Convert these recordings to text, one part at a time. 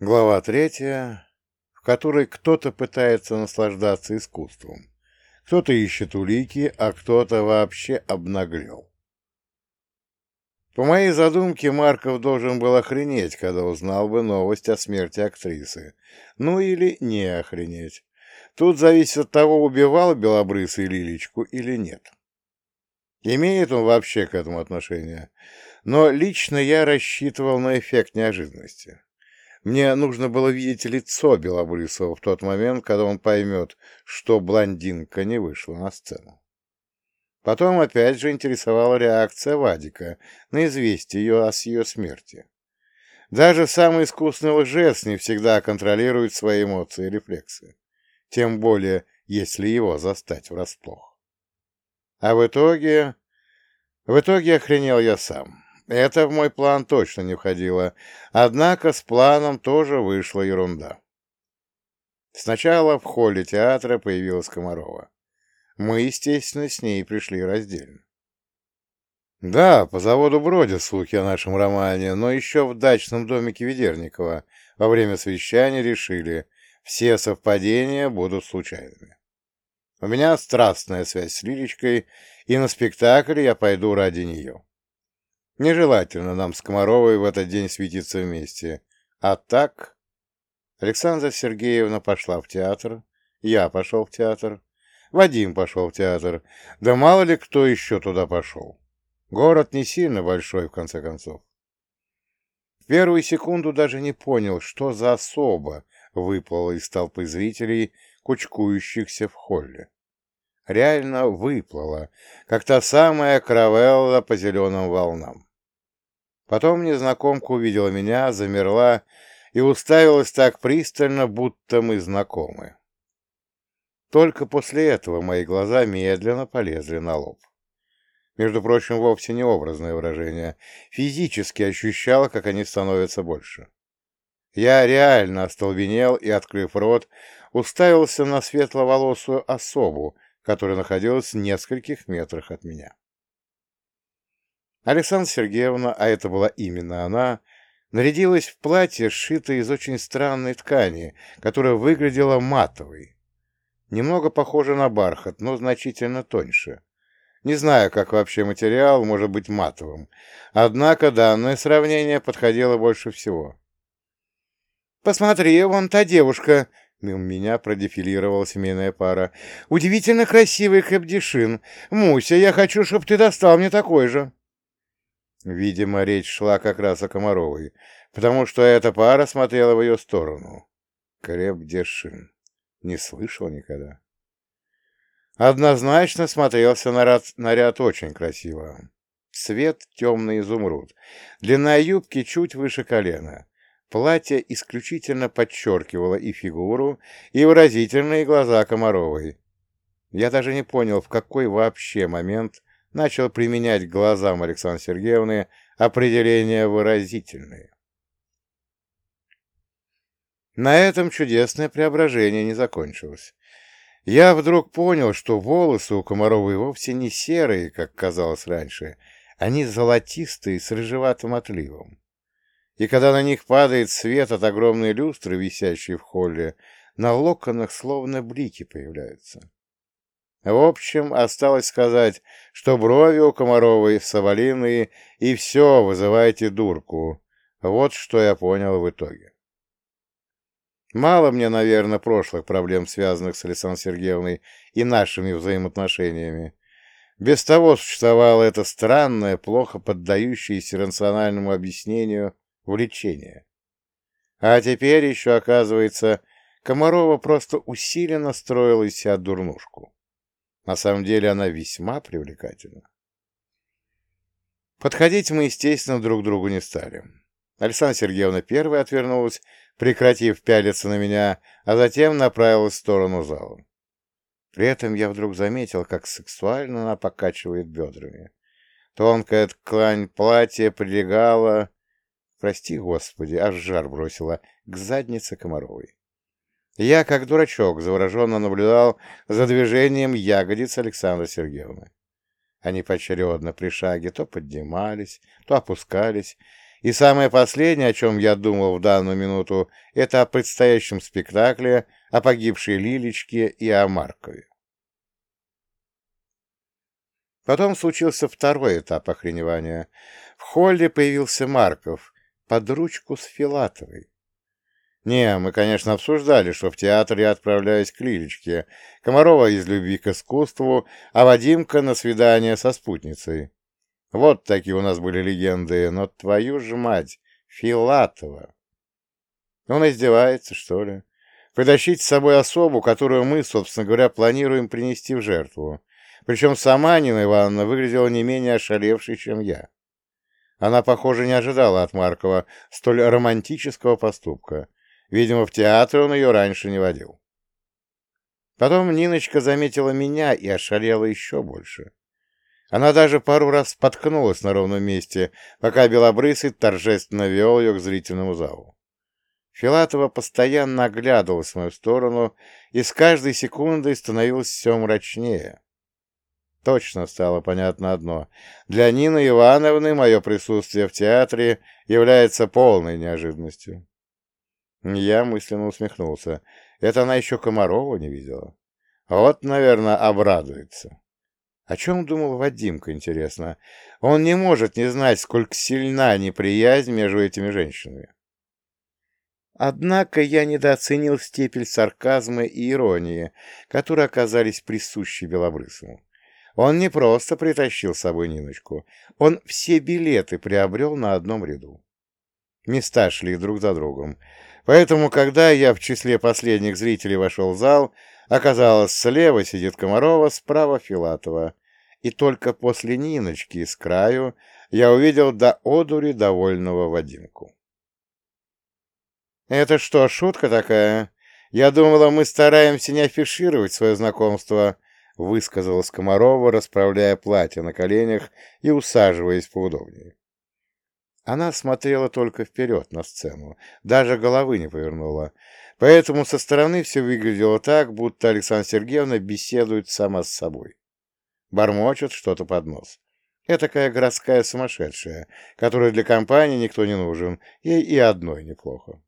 Глава третья, в которой кто-то пытается наслаждаться искусством, кто-то ищет улики, а кто-то вообще обнаглел. По моей задумке, Марков должен был охренеть, когда узнал бы новость о смерти актрисы. Ну или не охренеть. Тут зависит от того, убивал Белобрысый Лилечку или нет. Имеет он вообще к этому отношение. Но лично я рассчитывал на эффект неожиданности. Мне нужно было видеть лицо Белобрысова в тот момент, когда он поймет, что блондинка не вышла на сцену. Потом опять же интересовала реакция Вадика на известие ее о ее смерти. Даже самый искусный лжец не всегда контролирует свои эмоции и рефлексы. Тем более, если его застать врасплох. А в итоге... В итоге охренел я сам. Это в мой план точно не входило, однако с планом тоже вышла ерунда. Сначала в холле театра появилась Комарова. Мы, естественно, с ней пришли раздельно. Да, по заводу бродят слухи о нашем романе, но еще в дачном домике Ведерникова во время совещания решили, все совпадения будут случайными. У меня страстная связь с Лилечкой, и на спектакль я пойду ради нее. Нежелательно нам с Комаровой в этот день светиться вместе. А так... Александра Сергеевна пошла в театр, я пошел в театр, Вадим пошел в театр, да мало ли кто еще туда пошел. Город не сильно большой, в конце концов. В первую секунду даже не понял, что за особа выплыла из толпы зрителей, кучкующихся в холле реально выплыла, как та самая каравелла по зеленым волнам. Потом незнакомка увидела меня, замерла и уставилась так пристально, будто мы знакомы. Только после этого мои глаза медленно полезли на лоб. Между прочим, вовсе не образное выражение. Физически ощущал, как они становятся больше. Я реально остолбенел и, открыв рот, уставился на светловолосую особу, которая находилась в нескольких метрах от меня. Александра Сергеевна, а это была именно она, нарядилась в платье, сшитое из очень странной ткани, которая выглядела матовой. Немного похоже на бархат, но значительно тоньше. Не знаю, как вообще материал может быть матовым, однако данное сравнение подходило больше всего. «Посмотри, вон та девушка!» Мимо меня продефилировала семейная пара. «Удивительно красивый капдешин. Муся, я хочу, чтобы ты достал мне такой же». Видимо, речь шла как раз о Комаровой, потому что эта пара смотрела в ее сторону. Крепдешин. Не слышал никогда. Однозначно смотрелся наряд, наряд очень красиво. Цвет темный изумруд. Длина юбки чуть выше колена. Платье исключительно подчеркивало и фигуру, и выразительные глаза Комаровой. Я даже не понял, в какой вообще момент начал применять к глазам Александры Сергеевны определения выразительные. На этом чудесное преображение не закончилось. Я вдруг понял, что волосы у Комаровой вовсе не серые, как казалось раньше, они золотистые с рыжеватым отливом и когда на них падает свет от огромной люстры, висящей в холле, на локонах словно блики появляются. В общем, осталось сказать, что брови у Комаровой соболиные, и все, вызывайте дурку. Вот что я понял в итоге. Мало мне, наверное, прошлых проблем, связанных с Александрой Сергеевной и нашими взаимоотношениями. Без того существовало это странное, плохо поддающееся рациональному объяснению влечение. А теперь еще, оказывается, Комарова просто усиленно строила из себя дурнушку. На самом деле она весьма привлекательна. Подходить мы, естественно, друг к другу не стали. Александра Сергеевна первой отвернулась, прекратив пялиться на меня, а затем направилась в сторону зала. При этом я вдруг заметил, как сексуально она покачивает бедрами. Тонкая ткань платья прилегала прости господи, аж жар бросила, к заднице Комаровой. Я, как дурачок, завороженно наблюдал за движением ягодиц Александры Сергеевны. Они поочередно при шаге то поднимались, то опускались, И самое последнее, о чем я думал в данную минуту, это о предстоящем спектакле, о погибшей Лилечке и о Маркове. Потом случился второй этап охреневания. В холле появился Марков под ручку с Филатовой. Не, мы, конечно, обсуждали, что в театр я отправляюсь к Лилечке, Комарова из любви к искусству, а Вадимка на свидание со спутницей. Вот такие у нас были легенды, но твою ж мать, Филатова. Он издевается, что ли? Притащить с собой особу, которую мы, собственно говоря, планируем принести в жертву. Причем сама Нина Ивановна выглядела не менее ошалевшей, чем я. Она, похоже, не ожидала от Маркова столь романтического поступка. Видимо, в театр он ее раньше не водил. Потом Ниночка заметила меня и ошалела еще больше. Она даже пару раз споткнулась на ровном месте, пока Белобрысый торжественно вел ее к зрительному залу. Филатова постоянно оглядывалась в мою сторону и с каждой секундой становилась все мрачнее. Точно стало понятно одно. Для Нины Ивановны мое присутствие в театре является полной неожиданностью. Я мысленно усмехнулся. Это она еще Комарова не видела. Вот, наверное, обрадуется. О чем думал Вадимка, интересно? Он не может не знать, сколько сильна неприязнь между этими женщинами. Однако я недооценил степень сарказма и иронии, которые оказались присущи Белобрысому. Он не просто притащил с собой Ниночку, он все билеты приобрел на одном ряду. Места шли друг за другом. Поэтому, когда я в числе последних зрителей вошел в зал, оказалось, слева сидит Комарова, справа Филатова. И только после Ниночки с краю я увидел до одури довольного Вадимку. «Это что, шутка такая? Я думала, мы стараемся не афишировать свое знакомство», — высказалась Комарова, расправляя платье на коленях и усаживаясь поудобнее. Она смотрела только вперед на сцену, даже головы не повернула, поэтому со стороны все выглядело так, будто Александра Сергеевна беседует сама с собой. Бормочет что-то под нос. Это такая городская сумасшедшая, которой для компании никто не нужен, ей и одной неплохо.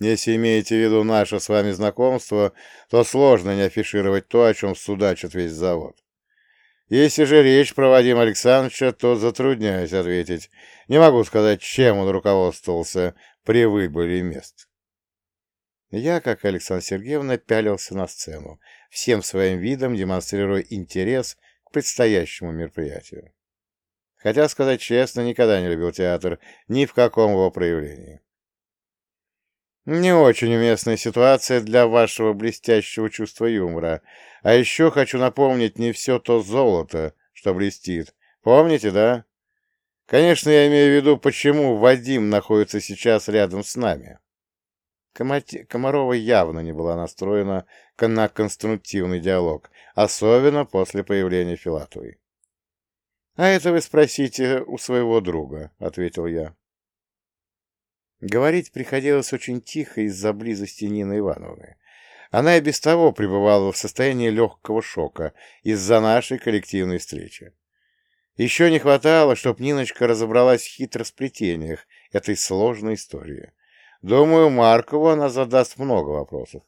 Если имеете в виду наше с вами знакомство, то сложно не афишировать то, о чем судачит весь завод. Если же речь про Вадима Александровича, то затрудняюсь ответить. Не могу сказать, чем он руководствовался при выборе мест. Я, как Александра Сергеевна, пялился на сцену, всем своим видом демонстрируя интерес к предстоящему мероприятию. Хотя, сказать честно, никогда не любил театр, ни в каком его проявлении. Не очень уместная ситуация для вашего блестящего чувства юмора. А еще хочу напомнить не все то золото, что блестит. Помните, да? Конечно, я имею в виду, почему Вадим находится сейчас рядом с нами. Комарова явно не была настроена на конструктивный диалог, особенно после появления Филатовой. — А это вы спросите у своего друга, — ответил я. Говорить приходилось очень тихо из-за близости Нины Ивановны. Она и без того пребывала в состоянии легкого шока из-за нашей коллективной встречи. Еще не хватало, чтобы Ниночка разобралась в хитросплетениях этой сложной истории. Думаю, Маркову она задаст много вопросов.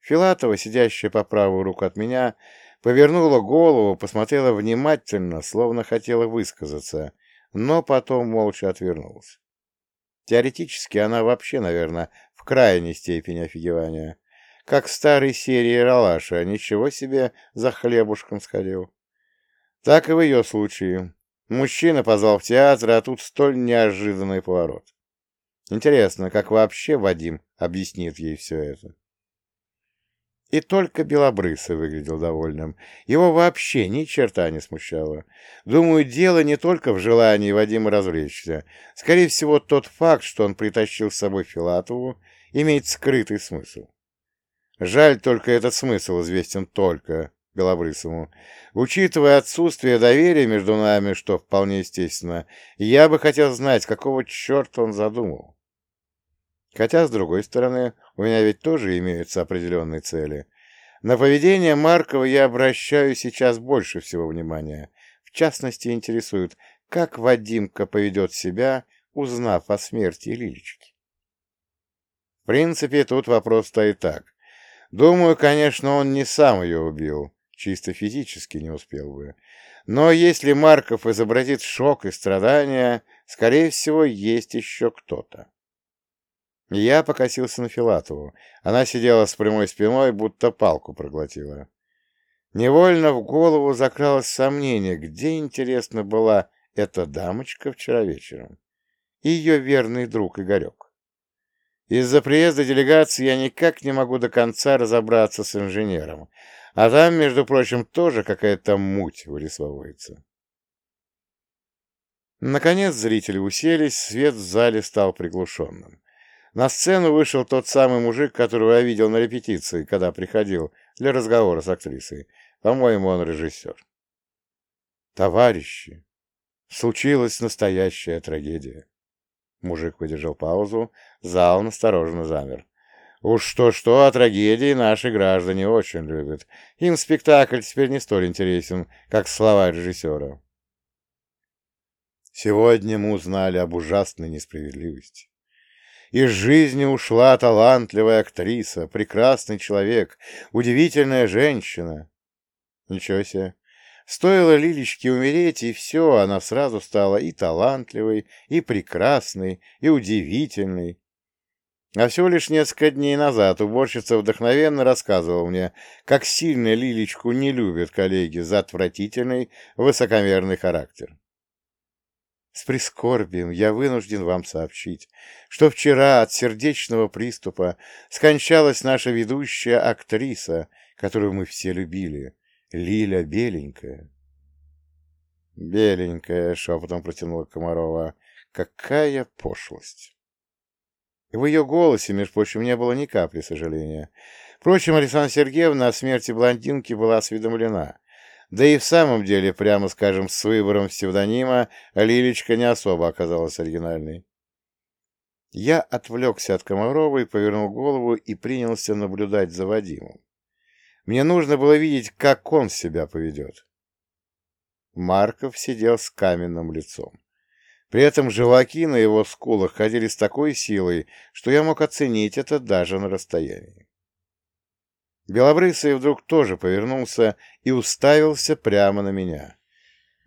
Филатова, сидящая по правую руку от меня, повернула голову, посмотрела внимательно, словно хотела высказаться, но потом молча отвернулась. Теоретически она вообще, наверное, в крайней степени офигевания. Как в старой серии Ралаша, ничего себе за хлебушком сходил. Так и в ее случае. Мужчина позвал в театр, а тут столь неожиданный поворот. Интересно, как вообще Вадим объяснит ей все это? И только Белобрысый выглядел довольным. Его вообще ни черта не смущало. Думаю, дело не только в желании Вадима развлечься. Скорее всего, тот факт, что он притащил с собой Филатову, имеет скрытый смысл. Жаль, только этот смысл известен только Белобрысому. Учитывая отсутствие доверия между нами, что вполне естественно, я бы хотел знать, какого черта он задумал. Хотя, с другой стороны, у меня ведь тоже имеются определенные цели. На поведение Маркова я обращаю сейчас больше всего внимания. В частности, интересует, как Вадимка поведет себя, узнав о смерти Лилечки. В принципе, тут вопрос стоит так. Думаю, конечно, он не сам ее убил, чисто физически не успел бы. Но если Марков изобразит шок и страдания, скорее всего, есть еще кто-то. Я покосился на Филатову. Она сидела с прямой спиной, будто палку проглотила. Невольно в голову закралось сомнение, где, интересно, была эта дамочка вчера вечером. И ее верный друг Игорек. Из-за приезда делегации я никак не могу до конца разобраться с инженером, а там, между прочим, тоже какая-то муть вырисовывается. Наконец зрители уселись, свет в зале стал приглушенным. На сцену вышел тот самый мужик, которого я видел на репетиции, когда приходил для разговора с актрисой. По-моему, он режиссер. «Товарищи, случилась настоящая трагедия». Мужик выдержал паузу, зал настороженно замер. Уж что-что, а трагедии наши граждане очень любят. Им спектакль теперь не столь интересен, как слова режиссера. Сегодня мы узнали об ужасной несправедливости. Из жизни ушла талантливая актриса, прекрасный человек, удивительная женщина. Ничего себе. Стоило Лилечке умереть, и все, она сразу стала и талантливой, и прекрасной, и удивительной. А всего лишь несколько дней назад уборщица вдохновенно рассказывала мне, как сильно Лилечку не любят коллеги за отвратительный, высокомерный характер. С прискорбием я вынужден вам сообщить, что вчера от сердечного приступа скончалась наша ведущая актриса, которую мы все любили, Лиля Беленькая. «Беленькая», — шепотом протянула Комарова, — «какая пошлость!» В ее голосе, между прочим, не было ни капли сожаления. Впрочем, Александра Сергеевна о смерти блондинки была осведомлена, да и в самом деле, прямо скажем, с выбором псевдонима Лилечка не особо оказалась оригинальной. Я отвлекся от Комарова и повернул голову и принялся наблюдать за Вадимом. Мне нужно было видеть, как он себя поведет. Марков сидел с каменным лицом. При этом желаки на его скулах ходили с такой силой, что я мог оценить это даже на расстоянии. Белобрысый вдруг тоже повернулся и уставился прямо на меня.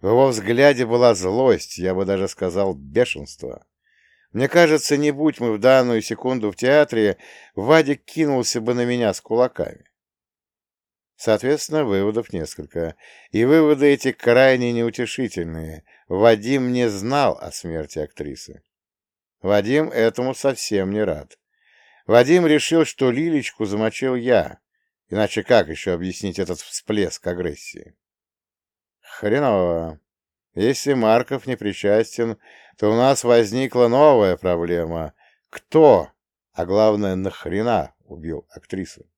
В его взгляде была злость, я бы даже сказал, бешенство. Мне кажется, не будь мы в данную секунду в театре, Вадик кинулся бы на меня с кулаками. Соответственно, выводов несколько. И выводы эти крайне неутешительные. Вадим не знал о смерти актрисы. Вадим этому совсем не рад. Вадим решил, что Лилечку замочил я, Иначе как еще объяснить этот всплеск агрессии? Хреново. Если Марков не причастен, то у нас возникла новая проблема. Кто, а главное, нахрена убил актрису?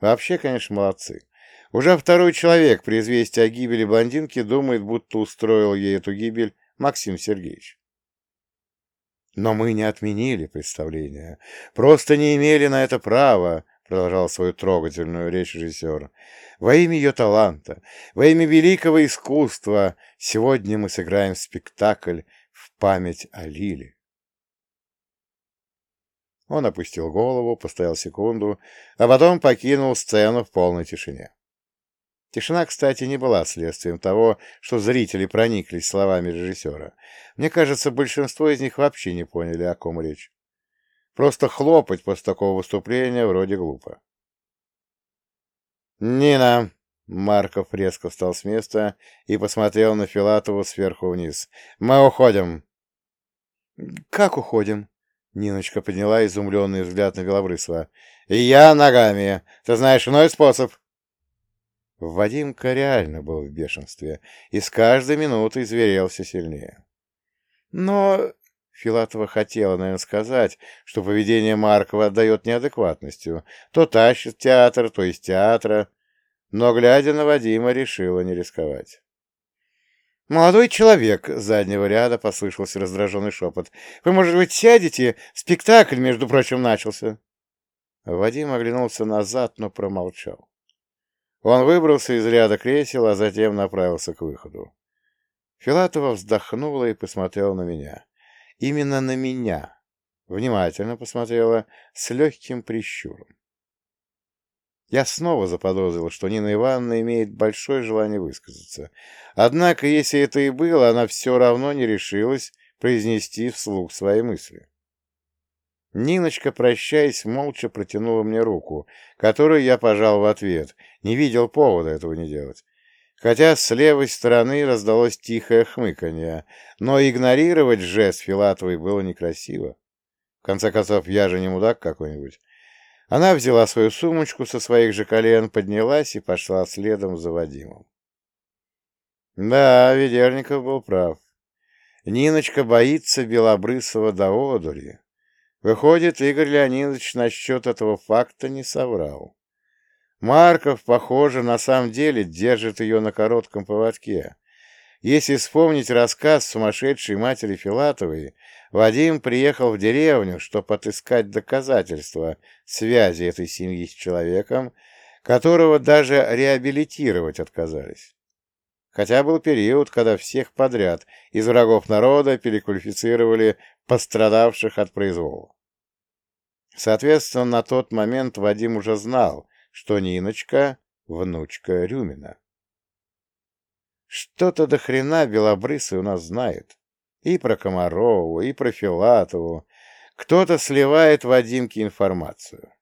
Вообще, конечно, молодцы. Уже второй человек при известии о гибели блондинки думает, будто устроил ей эту гибель Максим Сергеевич. Но мы не отменили представление, просто не имели на это права, продолжал свою трогательную речь режиссер. «Во имя ее таланта, во имя великого искусства, сегодня мы сыграем спектакль в память о Лиле». Он опустил голову, постоял секунду, а потом покинул сцену в полной тишине. Тишина, кстати, не была следствием того, что зрители прониклись словами режиссера. Мне кажется, большинство из них вообще не поняли, о ком речь. Просто хлопать после такого выступления вроде глупо. «Нина!» — Марков резко встал с места и посмотрел на Филатову сверху вниз. «Мы уходим!» «Как уходим?» — Ниночка подняла изумленный взгляд на Белобрысова. «Я ногами! Ты знаешь иной способ?» Вадимка реально был в бешенстве и с каждой минутой зверел все сильнее. «Но Филатова хотела, наверное, сказать, что поведение Маркова отдает неадекватностью. То тащит театр, то из театра. Но, глядя на Вадима, решила не рисковать. «Молодой человек!» — с заднего ряда послышался раздраженный шепот. «Вы, может быть, сядете? Спектакль, между прочим, начался!» Вадим оглянулся назад, но промолчал. Он выбрался из ряда кресел, а затем направился к выходу. Филатова вздохнула и посмотрела на меня. Именно на меня. Внимательно посмотрела, с легким прищуром. Я снова заподозрил, что Нина Ивановна имеет большое желание высказаться. Однако, если это и было, она все равно не решилась произнести вслух свои мысли. Ниночка, прощаясь, молча протянула мне руку, которую я пожал в ответ, не видел повода этого не делать. Хотя с левой стороны раздалось тихое хмыканье, но игнорировать жест Филатовой было некрасиво. В конце концов, я же не мудак какой-нибудь. Она взяла свою сумочку со своих же колен, поднялась и пошла следом за Вадимом. Да, Ведерников был прав. Ниночка боится Белобрысова до одури. Выходит, Игорь Леонидович насчет этого факта не соврал. Марков, похоже, на самом деле держит ее на коротком поводке. Если вспомнить рассказ сумасшедшей матери Филатовой, Вадим приехал в деревню, чтобы отыскать доказательства связи этой семьи с человеком, которого даже реабилитировать отказались. Хотя был период, когда всех подряд из врагов народа переквалифицировали пострадавших от произвола. Соответственно, на тот момент Вадим уже знал, что Ниночка — внучка Рюмина. Что-то до хрена белобрысый у нас знает. И про Комарову, и про Филатову. Кто-то сливает Вадимке информацию.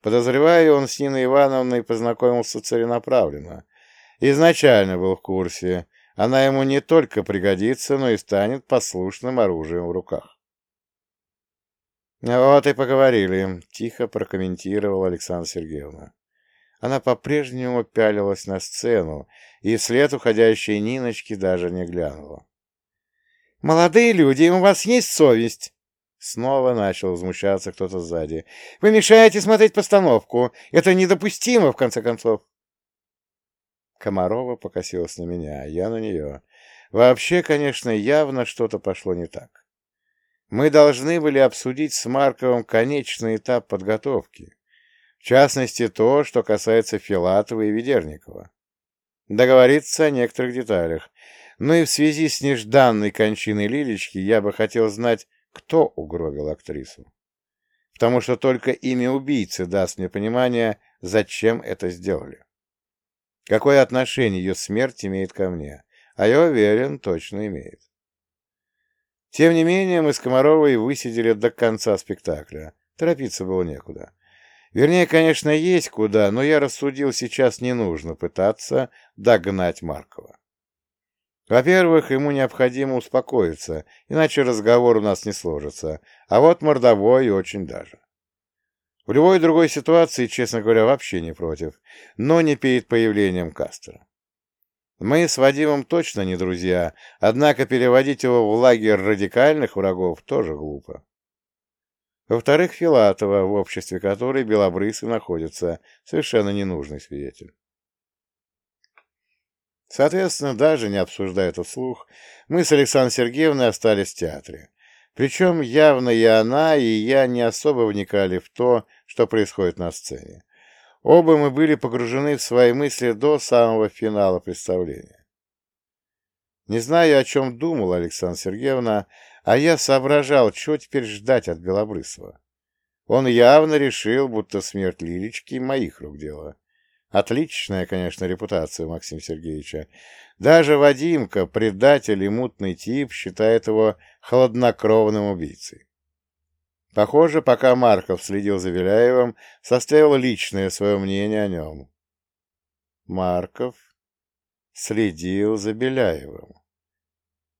Подозреваю, он с Ниной Ивановной познакомился целенаправленно. Изначально был в курсе. Она ему не только пригодится, но и станет послушным оружием в руках. «Вот и поговорили», — тихо прокомментировала Александра Сергеевна. Она по-прежнему пялилась на сцену, и вслед уходящей Ниночки даже не глянула. «Молодые люди, у вас есть совесть?» Снова начал возмущаться кто-то сзади. «Вы мешаете смотреть постановку. Это недопустимо, в конце концов». Комарова покосилась на меня, а я на нее. Вообще, конечно, явно что-то пошло не так. Мы должны были обсудить с Марковым конечный этап подготовки. В частности, то, что касается Филатова и Ведерникова. Договориться о некоторых деталях. Но и в связи с нежданной кончиной Лилечки я бы хотел знать, кто угробил актрису. Потому что только имя убийцы даст мне понимание, зачем это сделали. Какое отношение ее смерть имеет ко мне? А я уверен, точно имеет. Тем не менее, мы с Комаровой высидели до конца спектакля. Торопиться было некуда. Вернее, конечно, есть куда, но я рассудил, сейчас не нужно пытаться догнать Маркова. Во-первых, ему необходимо успокоиться, иначе разговор у нас не сложится, а вот мордовой очень даже. В любой другой ситуации, честно говоря, вообще не против, но не перед появлением Кастера. Мы с Вадимом точно не друзья, однако переводить его в лагерь радикальных врагов тоже глупо. Во-вторых, Филатова, в обществе которой Белобрысый находится, совершенно ненужный свидетель. Соответственно, даже не обсуждая это вслух, мы с Александрой Сергеевной остались в театре. Причем явно и она, и я не особо вникали в то, что происходит на сцене. Оба мы были погружены в свои мысли до самого финала представления. Не знаю, о чем думала Александра Сергеевна, а я соображал, что теперь ждать от Белобрысова. Он явно решил, будто смерть Лилечки моих рук дело. Отличная, конечно, репутация Максима Сергеевича. Даже Вадимка, предатель и мутный тип, считает его хладнокровным убийцей. Похоже, пока Марков следил за Виляевым, составил личное свое мнение о нем. Марков следил за Беляевым.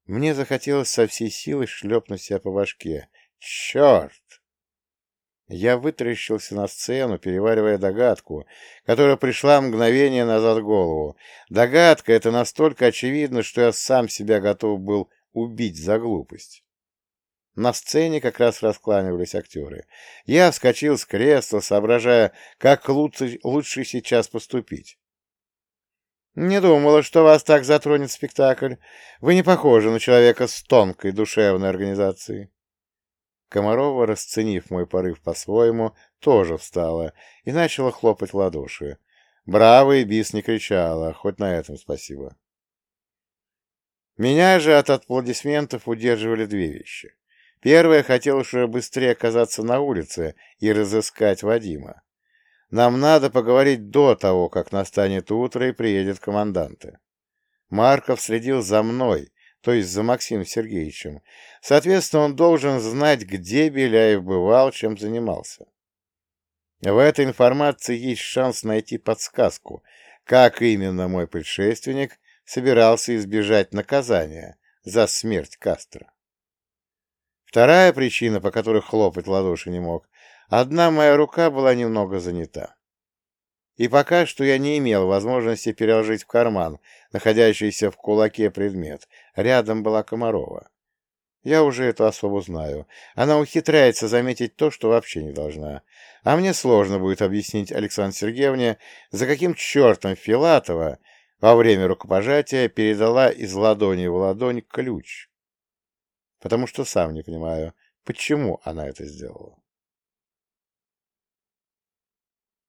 Мне захотелось со всей силы шлепнуть себя по башке. Черт! Я вытаращился на сцену, переваривая догадку, которая пришла мгновение назад в голову. Догадка эта настолько очевидна, что я сам себя готов был убить за глупость. На сцене как раз раскланивались актеры. Я вскочил с кресла, соображая, как лучше, лучше сейчас поступить. «Не думала, что вас так затронет спектакль. Вы не похожи на человека с тонкой душевной организацией». Комарова, расценив мой порыв по-своему, тоже встала и начала хлопать ладоши. Браво и бис не кричала, хоть на этом спасибо. Меня же от аплодисментов удерживали две вещи. Первое, хотел уже быстрее оказаться на улице и разыскать Вадима. Нам надо поговорить до того, как настанет утро и приедет команданты. Марков следил за мной, то есть за Максимом Сергеевичем. Соответственно, он должен знать, где Беляев бывал, чем занимался. В этой информации есть шанс найти подсказку, как именно мой предшественник собирался избежать наказания за смерть Кастро. Вторая причина, по которой хлопать ладоши не мог, одна моя рука была немного занята. И пока что я не имел возможности переложить в карман находящийся в кулаке предмет. Рядом была Комарова. Я уже эту особу знаю. Она ухитряется заметить то, что вообще не должна. А мне сложно будет объяснить Александре Сергеевне, за каким чертом Филатова во время рукопожатия передала из ладони в ладонь ключ. Потому что сам не понимаю, почему она это сделала.